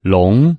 龙。